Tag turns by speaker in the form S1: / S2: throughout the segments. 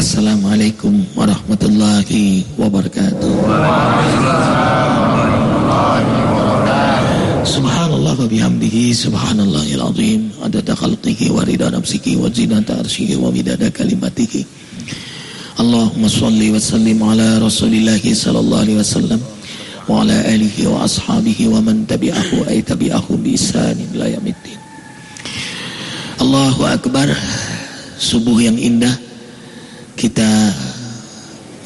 S1: Assalamualaikum warahmatullahi wabarakatuh. Subhanallah wa bihamdihi subhanallahil azim adada khalqihi wa rida nafsihi wa zinata arsyihi wa midada kalimatihi. Allahumma salli wa sallim ala rasulillahi sallallahu alaihi wasallam wa ala alihi wa ashabihi wa man tabi'ahu ay tabi'ahu bi isanin la yamiddin. Allahu akbar. Subuh yang indah kita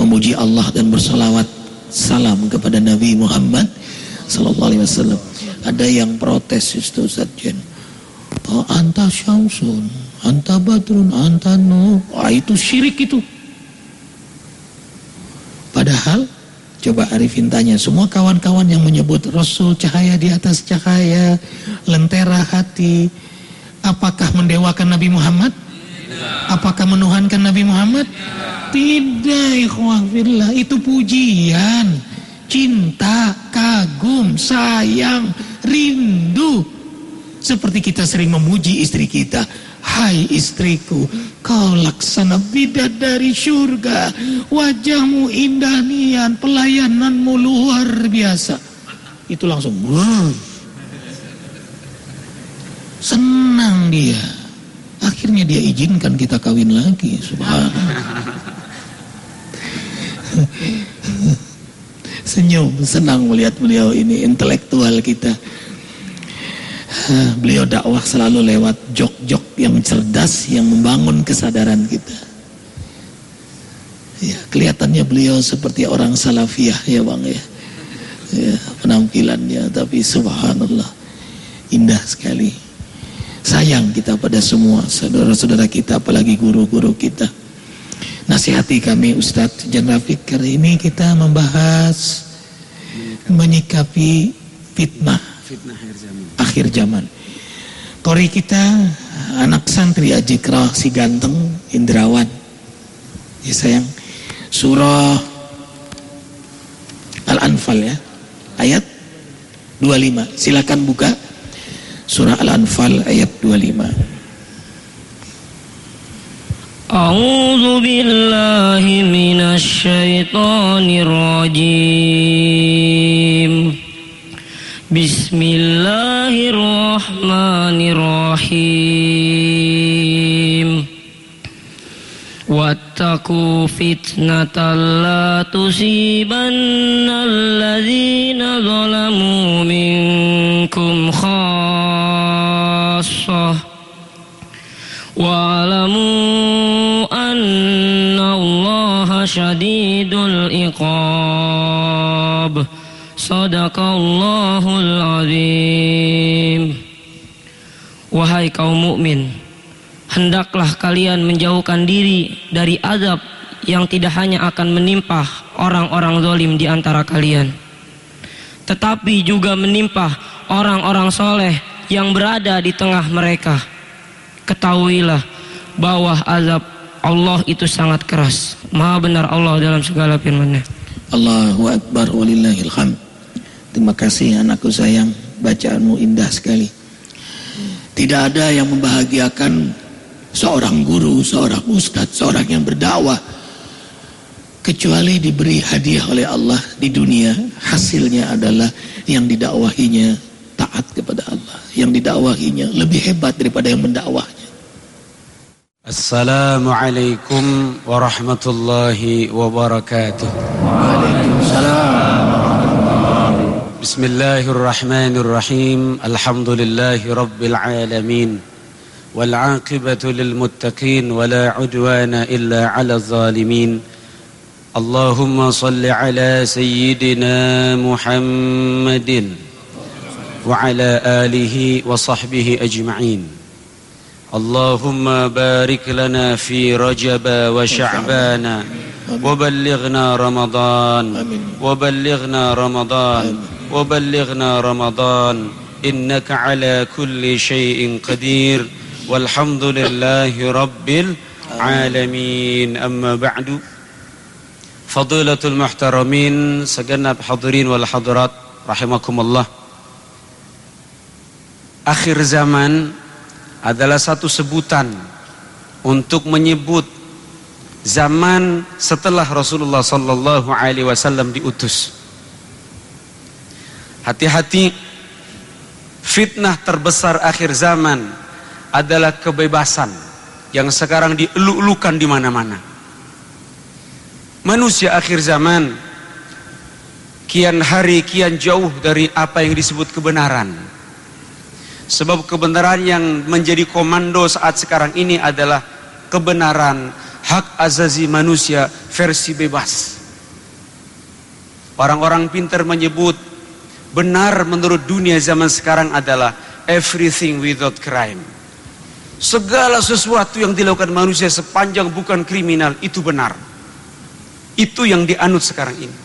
S1: memuji Allah dan bersalawat salam kepada Nabi Muhammad sallallahu alaihi wasallam. Ada yang protes Ustaz Jen. Oh, anta syamsun, anta badrun, anta nur. Wah, itu syirik itu. Padahal coba Arifin tanya semua kawan-kawan yang menyebut Rasul cahaya di atas cahaya, lentera hati, apakah mendewakan Nabi Muhammad? Apakah menuhankan Nabi Muhammad? Tidak, ikhwah Itu pujian, cinta, kagum, sayang, rindu. Seperti kita sering memuji istri kita. Hai istriku, kau laksana bidadari surga. Wajahmu indah nian, pelayananmu luar biasa. Itu langsung senang dia. Akhirnya dia izinkan kita kawin lagi. Subhanallah. Senyum, senang melihat beliau ini intelektual kita. Beliau dakwah selalu lewat jok-jok yang cerdas yang membangun kesadaran kita. Ya, kelihatannya beliau seperti orang salafiyah ya Bang ya. ya penampilannya tapi subhanallah indah sekali. Sayang kita pada semua saudara-saudara kita apalagi guru-guru kita. Nasihati kami Ustadz Jan Rafiq kali ini kita membahas menyikapi fitnah akhir zaman. Akhir. Kori kita anak santri Ajikrah si ganteng Indrawan. Ya sayang. Surah Al-Anfal ya. Ayat 25. Silakan buka. Surah Al-Anfal ayat 25.
S2: أعوذ بالله من الشيطان الرجيم بسم الله الرحمن الرحيم واتقوا فتنة لا تصيبن الذين ظلموا منكم خاصة واعلموا أن الله شديد العقاب صدق الله العظيم Wahai kaum mukmin, hendaklah kalian menjauhkan diri dari azab yang tidak hanya akan menimpa orang-orang zalim di antara kalian, tetapi juga menimpa orang-orang soleh yang berada di tengah mereka. Ketahuilah bahwa azab Allah itu sangat keras. Maha benar Allah dalam segala firman-Nya.
S1: Allahu Akbar walillahil. Terima kasih anakku sayang, bacaanmu indah sekali. Tidak ada yang membahagiakan seorang guru, seorang ustaz, seorang yang berdakwah. Kecuali diberi hadiah oleh Allah di dunia hasilnya adalah yang didakwahinya taat kepada Allah. Yang didakwahinya lebih hebat daripada yang mendakwahnya.
S3: Assalamualaikum warahmatullahi wabarakatuh.
S1: Waalaikumsalam
S3: Bismillahirrahmanirrahim. Alhamdulillahi rabbil alamin. والعاقبة للمتقين ولا عدوان إلا على الظالمين. اللهم صل على سيدنا محمد وعلى آله وصحبه أجمعين. اللهم بارك لنا في رجب وشعبان وبلغنا رمضان وبلغنا رمضان وبلغنا رمضان. إنك على كل شيء قدير. والحمد لله رب العالمين أما بعد فضيلة المحترمين segenap hadirin wal hadirat rahimakumullah akhir zaman adalah satu sebutan untuk menyebut zaman setelah Rasulullah sallallahu alaihi wasallam diutus. Hati-hati fitnah terbesar akhir zaman adalah kebebasan yang sekarang dieluk-elukan di mana-mana. Manusia akhir zaman kian hari kian jauh dari apa yang disebut kebenaran. Sebab kebenaran yang menjadi komando saat sekarang ini adalah kebenaran hak azazi manusia versi bebas. Orang-orang pintar menyebut benar menurut dunia zaman sekarang adalah everything without crime. Segala sesuatu yang dilakukan manusia sepanjang bukan kriminal itu benar. Itu yang dianut sekarang ini.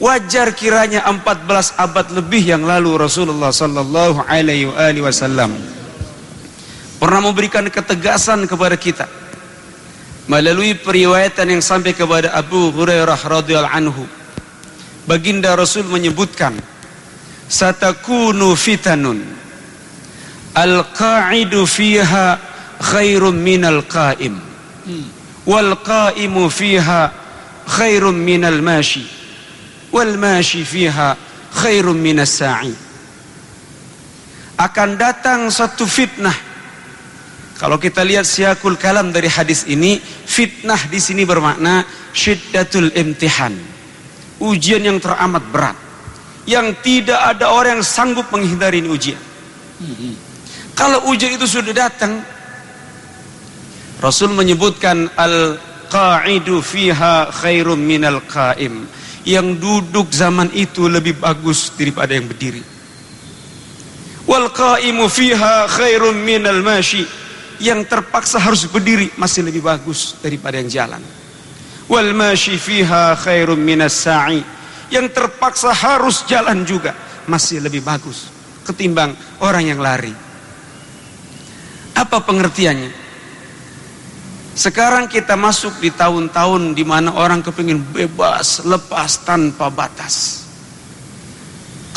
S3: Wajar kiranya 14 abad lebih yang lalu Rasulullah sallallahu alaihi wasallam pernah memberikan ketegasan kepada kita melalui periwayatan yang sampai kepada Abu Hurairah radhiyallahu anhu baginda Rasul menyebutkan satakunu fitanun al-qa'idu fiha khairum minal qa'im wal qa'imu fiha khairum minal mashi wal mashi fiha khairum minas sa'i akan datang satu fitnah kalau kita lihat siakul kalam dari hadis ini, fitnah di sini bermakna syiddatul imtihan. Ujian yang teramat berat. Yang tidak ada orang yang sanggup menghindari ini ujian. Kalau ujian itu sudah datang, Rasul menyebutkan al-qa'idu fiha khairum minal qa'im. Yang duduk zaman itu lebih bagus daripada yang berdiri. Wal qa'imu fiha khairum minal mashi yang terpaksa harus berdiri masih lebih bagus daripada yang jalan wal mashi fiha khairum minas sa'i yang terpaksa harus jalan juga masih lebih bagus ketimbang orang yang lari apa pengertiannya? Sekarang kita masuk di tahun-tahun di mana orang kepingin bebas lepas tanpa batas.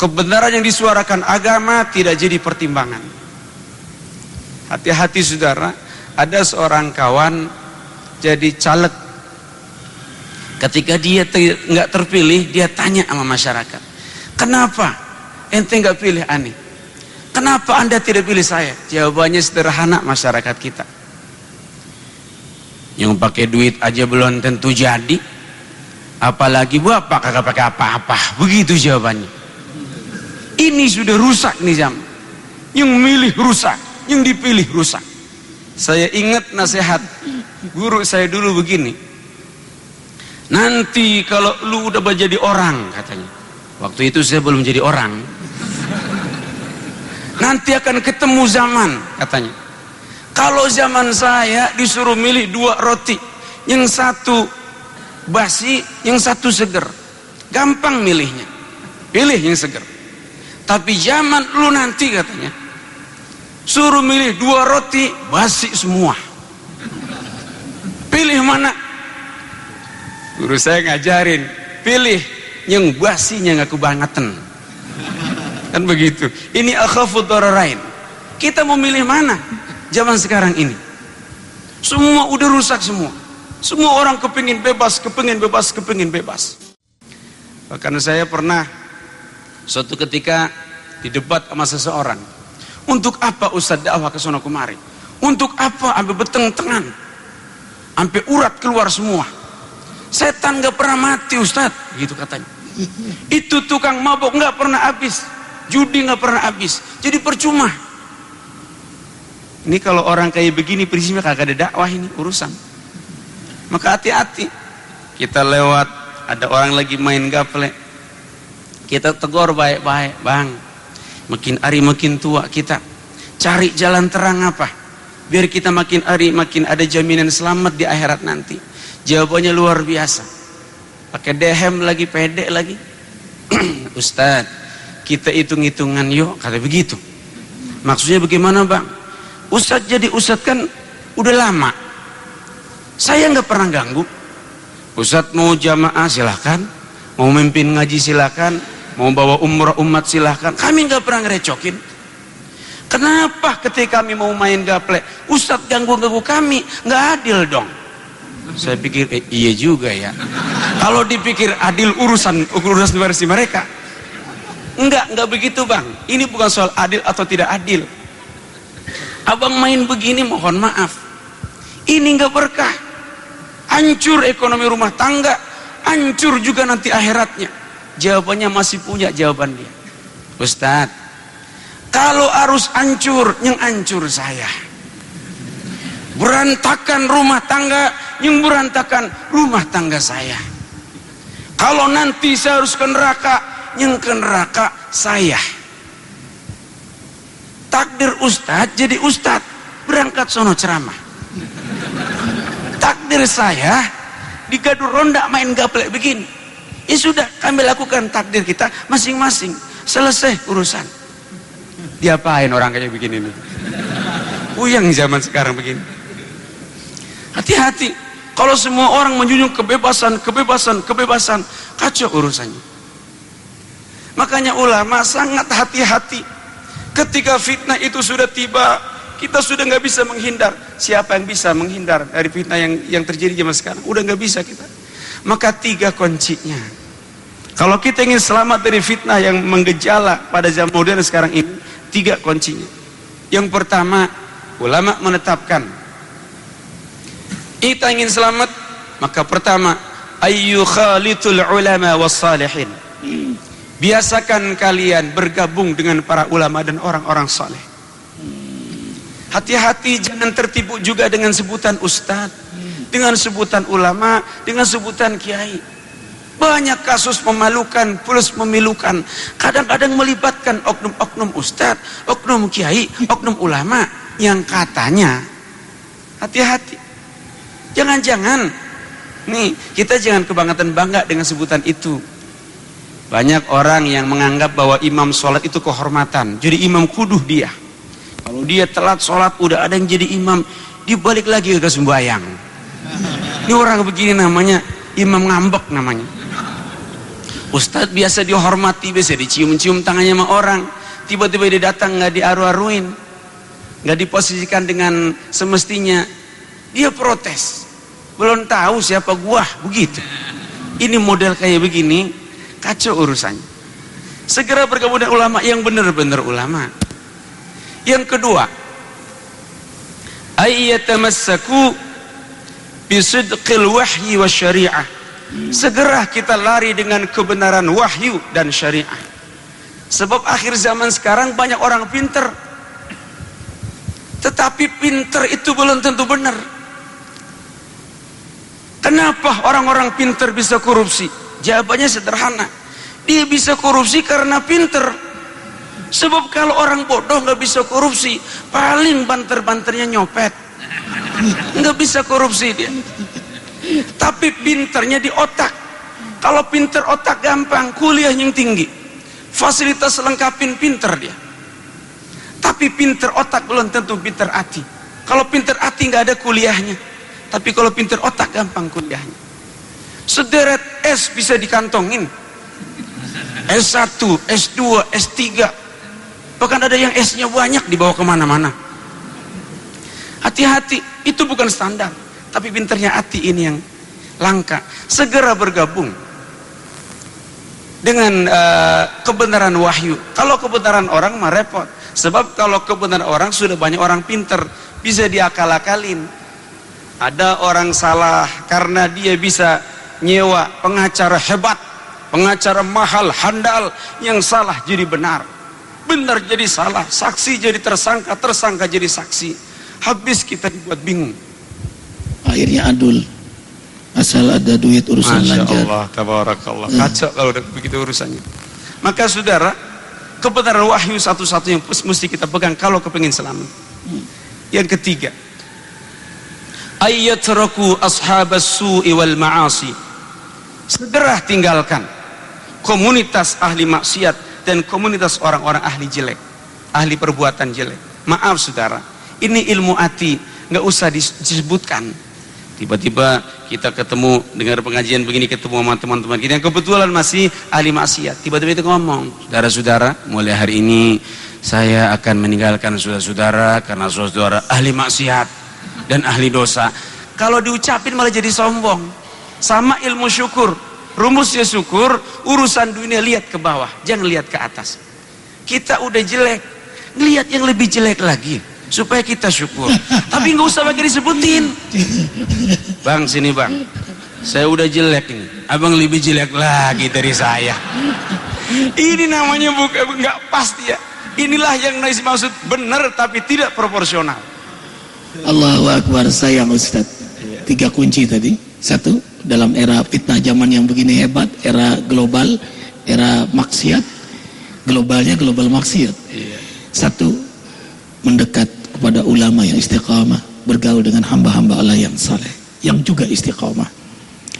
S3: Kebenaran yang disuarakan agama tidak jadi pertimbangan. Hati-hati saudara, ada seorang kawan jadi caleg. Ketika dia nggak terpilih, dia tanya sama masyarakat, kenapa? Ente nggak pilih ani? Kenapa anda tidak pilih saya? Jawabannya sederhana masyarakat kita. Yang pakai duit aja belum tentu jadi. Apalagi bapak kagak pakai apa-apa. Begitu jawabannya. Ini sudah rusak nih jam. Yang milih rusak yang dipilih rusak saya ingat nasihat guru saya dulu begini nanti kalau lu udah menjadi orang katanya waktu itu saya belum jadi orang nanti akan ketemu zaman katanya kalau zaman saya disuruh milih dua roti yang satu basi yang satu seger gampang milihnya pilih yang seger tapi zaman lu nanti katanya Suruh milih dua roti, basi semua. Pilih mana? Guru saya ngajarin, pilih yang basinya nggak kebangetan. Kan begitu. Ini akhafud dararain. Kita mau milih mana? Zaman sekarang ini. Semua udah rusak semua. Semua orang kepingin bebas, kepingin bebas, kepingin bebas. Bahkan saya pernah suatu ketika di debat sama seseorang untuk apa Ustaz dakwah ke sono kemari? Untuk apa sampai beteng tengan? Sampai urat keluar semua. Setan gak pernah mati Ustaz, gitu katanya. Itu tukang mabok gak pernah habis. Judi gak pernah habis. Jadi percuma. Ini kalau orang kayak begini prinsipnya kagak ada dakwah ini urusan. Maka hati-hati. Kita lewat ada orang lagi main gaple. Kita tegur baik-baik, "Bang, makin hari makin tua kita cari jalan terang apa biar kita makin hari makin ada jaminan selamat di akhirat nanti jawabannya luar biasa pakai dehem lagi pede lagi Ustaz kita hitung-hitungan yuk kata begitu. Maksudnya bagaimana bang? Ustaz jadi Ustaz kan udah lama. Saya nggak pernah ganggu. Ustaz mau jamaah silahkan mau memimpin ngaji silahkan mau bawa umrah umat silahkan kami nggak pernah ngerecokin. Kenapa ketika kami mau main gaple Ustadz ganggu-ganggu kami? Nggak adil dong. Saya pikir eh, iya juga ya. Kalau dipikir adil urusan urusan versi mereka. Enggak, enggak begitu bang. Ini bukan soal adil atau tidak adil. Abang main begini mohon maaf. Ini enggak berkah. Hancur ekonomi rumah tangga. Hancur juga nanti akhiratnya. Jawabannya masih punya jawaban dia. Ustadz, kalau arus hancur, yang hancur saya. Berantakan rumah tangga, yang berantakan rumah tangga saya. Kalau nanti saya harus ke neraka, yang ke neraka saya. Takdir ustadz jadi ustadz, berangkat sono ceramah. Takdir saya di gaduh ronda main gaplek begini. Ya sudah, kami lakukan takdir kita masing-masing. Selesai urusan. Diapain orang kayak begini nih? Uyang zaman sekarang begini. Hati-hati. Kalau semua orang menjunjung kebebasan, kebebasan, kebebasan, kacau urusannya. Makanya ulama sangat hati-hati. Ketika fitnah itu sudah tiba, kita sudah nggak bisa menghindar. Siapa yang bisa menghindar dari fitnah yang yang terjadi zaman sekarang? Udah nggak bisa kita. Maka tiga kuncinya. Kalau kita ingin selamat dari fitnah yang menggejala pada zaman modern sekarang ini, tiga kuncinya. Yang pertama, ulama menetapkan kita ingin selamat maka pertama ayyu khalitul ulama was salihin biasakan kalian bergabung dengan para ulama dan orang-orang saleh. Hati-hati jangan tertipu juga dengan sebutan ustad dengan sebutan ulama dengan sebutan kiai. Banyak kasus memalukan plus memilukan. Kadang-kadang melibatkan oknum-oknum ustad oknum kiai oknum ulama yang katanya hati-hati. Jangan-jangan nih kita jangan kebangetan bangga dengan sebutan itu. Banyak orang yang menganggap bahwa imam sholat itu kehormatan. Jadi imam kuduh dia. Kalau dia telat sholat udah ada yang jadi imam, dibalik lagi ke sembahyang. Ini orang begini namanya imam ngambek namanya. Ustadz biasa dihormati, biasa dicium-cium tangannya sama orang. Tiba-tiba dia datang nggak diaru-aruin, nggak diposisikan dengan semestinya. Dia protes belum tahu siapa gua begitu ini model kayak begini kacau urusannya segera bergabung dengan ulama yang benar-benar ulama. Yang kedua ayyatamassaku bisidqil wahyi wa syariah. Segera kita lari dengan kebenaran wahyu dan syariah. Sebab akhir zaman sekarang banyak orang pinter. Tetapi pinter itu belum tentu benar. Kenapa orang-orang pinter bisa korupsi? Jawabannya sederhana. Dia bisa korupsi karena pinter. Sebab kalau orang bodoh nggak bisa korupsi, paling banter-banternya nyopet. Nggak bisa korupsi dia. Tapi pinternya di otak. Kalau pinter otak gampang, kuliah yang tinggi. Fasilitas lengkapin pinter dia. Tapi pinter otak belum tentu pinter hati. Kalau pinter hati nggak ada kuliahnya. Tapi kalau pinter otak gampang kuliahnya. Sederet S bisa dikantongin. S1, S2, S3. Bahkan ada yang S-nya banyak dibawa ke mana-mana. Hati-hati, itu bukan standar. Tapi pinternya hati ini yang langka. Segera bergabung dengan uh, kebenaran wahyu. Kalau kebenaran orang mah repot. Sebab kalau kebenaran orang sudah banyak orang pinter. Bisa diakal-akalin ada orang salah karena dia bisa nyewa pengacara hebat pengacara mahal handal yang salah jadi benar. Benar jadi salah saksi jadi tersangka tersangka jadi saksi. Habis kita dibuat bingung.
S1: Akhirnya adul asal ada duit urusan
S3: Masya
S1: lancar.
S3: Allah tabarakallah. Hmm. kacau kalau udah begitu urusannya. Maka saudara kebenaran wahyu satu-satu yang mesti kita pegang kalau kepingin selamat. Hmm. yang ketiga ayyatraku ashabas su'i wal ma'asi segera tinggalkan komunitas ahli maksiat dan komunitas orang-orang ahli jelek ahli perbuatan jelek. Maaf saudara ini ilmu hati nggak usah disebutkan. Tiba-tiba kita ketemu dengar pengajian begini ketemu sama teman-teman kita yang kebetulan masih ahli maksiat. Tiba-tiba itu ngomong saudara-saudara mulai hari ini saya akan meninggalkan saudara-saudara karena saudara ahli maksiat dan ahli dosa. Kalau diucapin malah jadi sombong. Sama ilmu syukur. Rumusnya syukur, urusan dunia lihat ke bawah, jangan lihat ke atas. Kita udah jelek, lihat yang lebih jelek lagi supaya kita syukur. Tapi nggak usah pakai disebutin. Bang sini bang, saya udah jelek ini. Abang lebih jelek lagi dari saya. Ini namanya bukan nggak pasti ya. Inilah yang maksud benar tapi tidak proporsional.
S1: Allahu Akbar sayang Ustaz. Tiga kunci tadi. Satu, dalam era fitnah zaman yang begini hebat, era global, era maksiat, globalnya global maksiat. Satu, mendekat kepada ulama yang istiqamah, bergaul dengan hamba-hamba Allah yang saleh, yang juga istiqamah.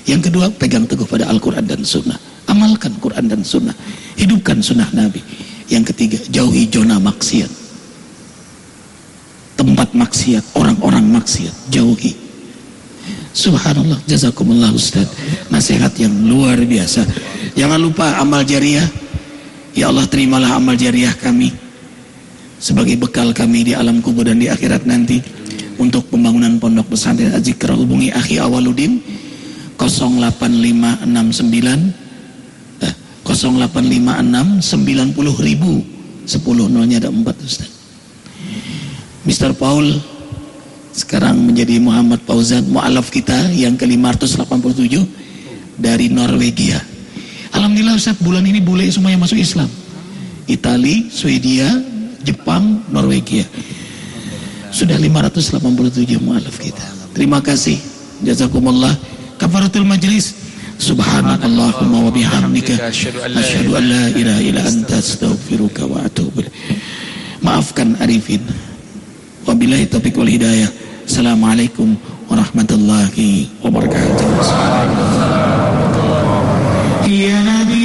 S1: Yang kedua, pegang teguh pada Al-Quran dan Sunnah. Amalkan Quran dan Sunnah. Hidupkan Sunnah Nabi. Yang ketiga, jauhi zona maksiat. Tempat maksiat, orang-orang maksiat, jauhi. Subhanallah, jazakumullah Ustaz. Nasihat yang luar biasa. Jangan lupa amal jariah. Ya Allah terimalah amal jariah kami. Sebagai bekal kami di alam kubur dan di akhirat nanti. Untuk pembangunan pondok pesantren Azikra hubungi Akhi Awaludin 0859 eh, 0856 90 ribu 10 nolnya ada 4 Ustaz. Mr. Paul sekarang menjadi Muhammad Fauzan mualaf kita yang ke-587 dari Norwegia. Alhamdulillah Ustaz bulan ini bule semuanya masuk Islam. Itali, Swedia, Jepang, Norwegia. Sudah 587 mualaf kita. Terima kasih. Jazakumullah. Kafaratul majlis. Subhanakallahumma wa bihamdika asyhadu an la ilaha illa anta astaghfiruka wa atubu Maafkan Arifin. Wabillahi taufiq wal hidayah. السلام عليكم ورحمة الله وبركاته يا نبي